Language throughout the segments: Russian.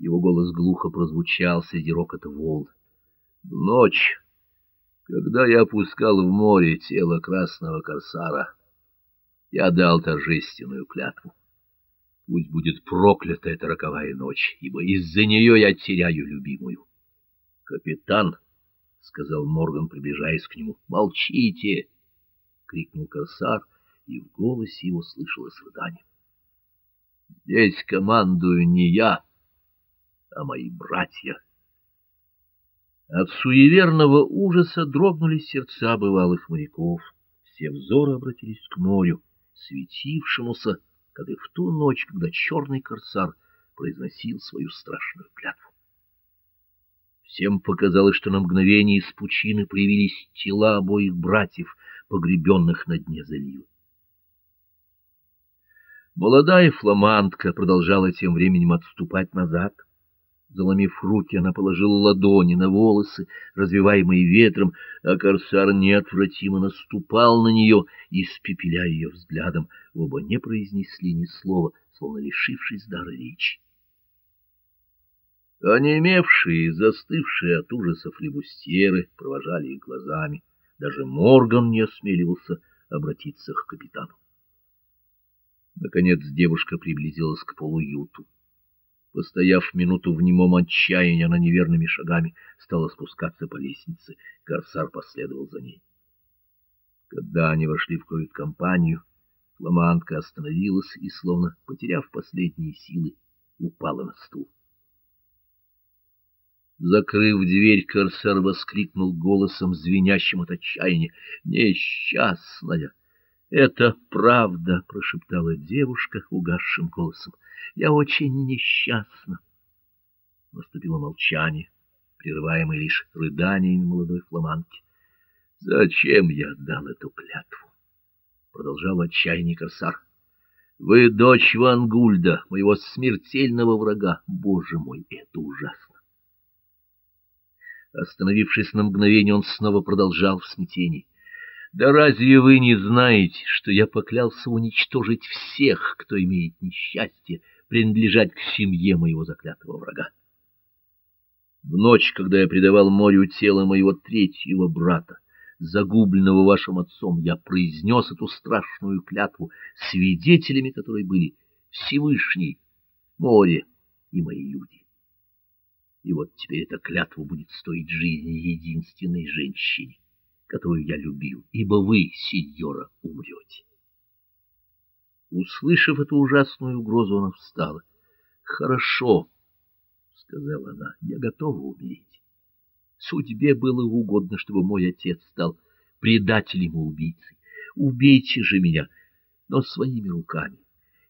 Его голос глухо прозвучал среди рокота волн. Ночь, когда я опускал в море тело красного корсара, я дал торжественную клятву. Пусть будет проклята эта роковая ночь, ибо из-за нее я теряю любимую. — Капитан, — сказал Морган, приближаясь к нему, — молчите! — крикнул корсар, и в голосе его слышалось рыдание. — Здесь командую не я, а мои братья. От суеверного ужаса дрогнули сердца бывалых моряков, все взоры обратились к морю, светившемуся, как и в ту ночь, когда черный корсар произносил свою страшную клятву. Всем показалось, что на мгновение из пучины появились тела обоих братьев, погребенных на дне залива. Молодая фламандка продолжала тем временем отступать назад. Заломив руки, она положила ладони на волосы, развиваемые ветром, а корсар неотвратимо наступал на нее, испепеляя ее взглядом. Оба не произнесли ни слова, словно лишившись дара речи. Онемевшие, застывшие от ужасов лебустьеры провожали их глазами. Даже Морган не осмеливался обратиться к капитану. Наконец девушка приблизилась к полуюту. Постояв минуту в немом отчаянии, она неверными шагами стала спускаться по лестнице. Корсар последовал за ней. Когда они вошли в кают-компанию, фламандка остановилась и, словно потеряв последние силы, упала на стул. Закрыв дверь, корсар воскликнул голосом, звенящим от отчаяния. «Несчастная!» «Это правда!» — прошептала девушка угасшим голосом. Я очень несчастна. Наступило молчание, прерываемое лишь рыданиями молодой фламанки. Зачем я дал эту клятву? Продолжал отчаянный корсар. Вы дочь Вангульда, моего смертельного врага. Боже мой, это ужасно. Остановившись на мгновение, он снова продолжал в смятении. Да разве вы не знаете, что я поклялся уничтожить всех, кто имеет несчастье принадлежать к семье моего заклятого врага. В ночь, когда я предавал морю тело моего третьего брата, загубленного вашим отцом, я произнес эту страшную клятву, свидетелями которой были Всевышний, море и мои люди. И вот теперь эта клятва будет стоить жизни единственной женщине, которую я любил, ибо вы, сеньора, умрете. Услышав эту ужасную угрозу, она встала. — Хорошо, — сказала она, — я готова умереть. Судьбе было угодно, чтобы мой отец стал предателем и убийцей. Убейте же меня, но своими руками.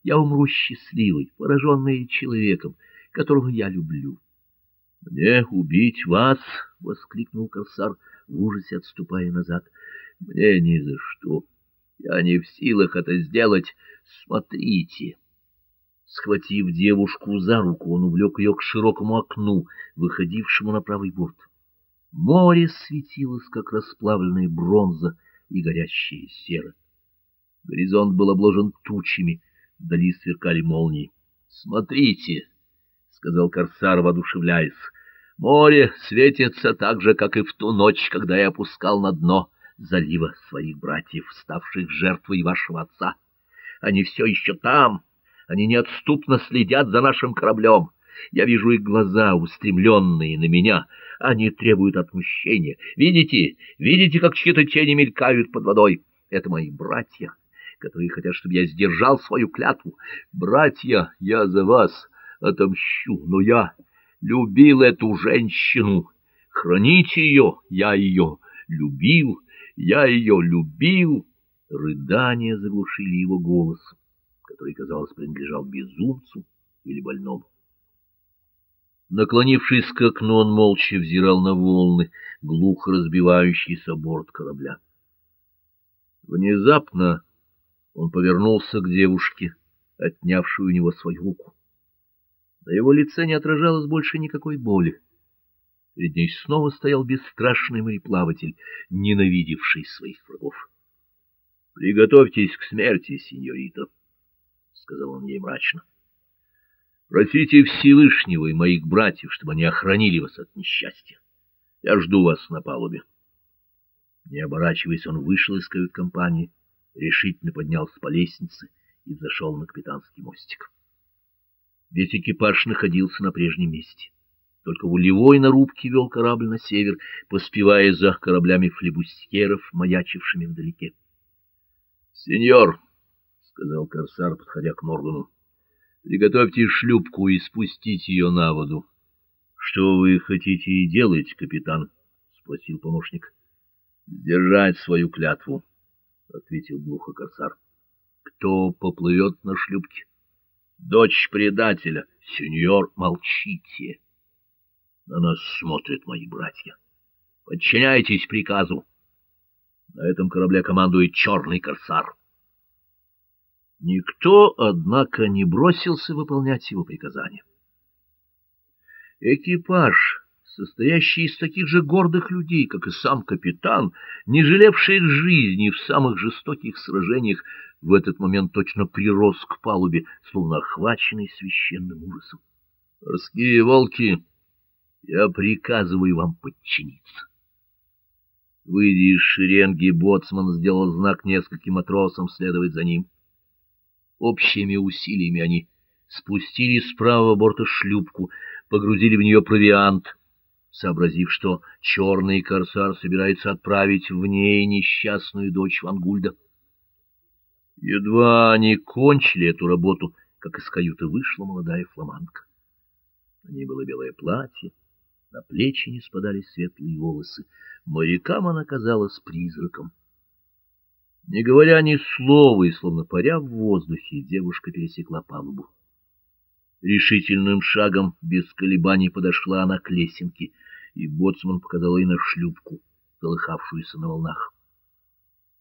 Я умру счастливой, пораженной человеком, которого я люблю. — Мне убить вас? — воскликнул корсар, в ужасе отступая назад. — Мне ни за что. Я не в силах это сделать. Смотрите. Схватив девушку за руку, он увлек ее к широкому окну, выходившему на правый борт. Море светилось, как расплавленная бронза и горящая сера. Горизонт был обложен тучами, вдали сверкали молнии. — Смотрите, — сказал корсар, воодушевляясь, — море светится так же, как и в ту ночь, когда я опускал на дно залива своих братьев, ставших жертвой вашего отца. Они все еще там, они неотступно следят за нашим кораблем. Я вижу их глаза, устремленные на меня. Они требуют отмщения. Видите, видите, как чьи-то тени мелькают под водой? Это мои братья, которые хотят, чтобы я сдержал свою клятву. Братья, я за вас отомщу, но я любил эту женщину. Храните ее, я ее любил, я ее любил. Рыдания заглушили его голос, который, казалось, принадлежал безумцу или больному. Наклонившись к окну, он молча взирал на волны, глухо разбивающиеся борт корабля. Внезапно он повернулся к девушке, отнявшей у него свою руку. На его лице не отражалось больше никакой боли. Перед ней снова стоял бесстрашный мореплаватель, ненавидевший своих врагов. — Приготовьтесь к смерти, сеньорита, — сказал он ей мрачно. Просите Всевышнего и моих братьев, чтобы они охранили вас от несчастья. Я жду вас на палубе. Не оборачиваясь, он вышел из кают-компании, решительно поднялся по лестнице и зашел на капитанский мостик. Весь экипаж находился на прежнем месте. Только улевой на рубке вел корабль на север, поспевая за кораблями флебустьеров, маячившими вдалеке. — Сеньор, — сказал корсар, подходя к Моргану, — приготовьте шлюпку и спустите ее на воду. — Что вы хотите и делать, капитан? — спросил помощник. — Сдержать свою клятву, — ответил глухо корсар. — Кто поплывет на шлюпке? — Дочь предателя. — Сеньор, молчите. На нас смотрят мои братья. Подчиняйтесь приказу. На этом корабле командует черный корсар. Никто, однако, не бросился выполнять его приказания. Экипаж, состоящий из таких же гордых людей, как и сам капитан, не жалевший жизни в самых жестоких сражениях, в этот момент точно прирос к палубе, словно охваченный священным ужасом. «Морские волки, я приказываю вам подчиниться!» Выйдя из шеренги, боцман сделал знак нескольким матросам следовать за ним. Общими усилиями они спустили с правого борта шлюпку, погрузили в нее провиант, сообразив, что черный корсар собирается отправить в ней несчастную дочь Вангульда. Едва они кончили эту работу, как из каюты вышла молодая фламандка. На ней было белое платье, на плечи не спадали светлые волосы. Морякам она казалась призраком. Не говоря ни слова и словно паря в воздухе, девушка пересекла палубу. Решительным шагом, без колебаний, подошла она к лесенке, и боцман показал ей на шлюпку, колыхавшуюся на волнах.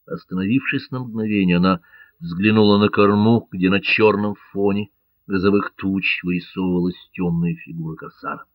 Остановившись на мгновение, она взглянула на корму, где на черном фоне грозовых туч вырисовывалась темная фигура корсара.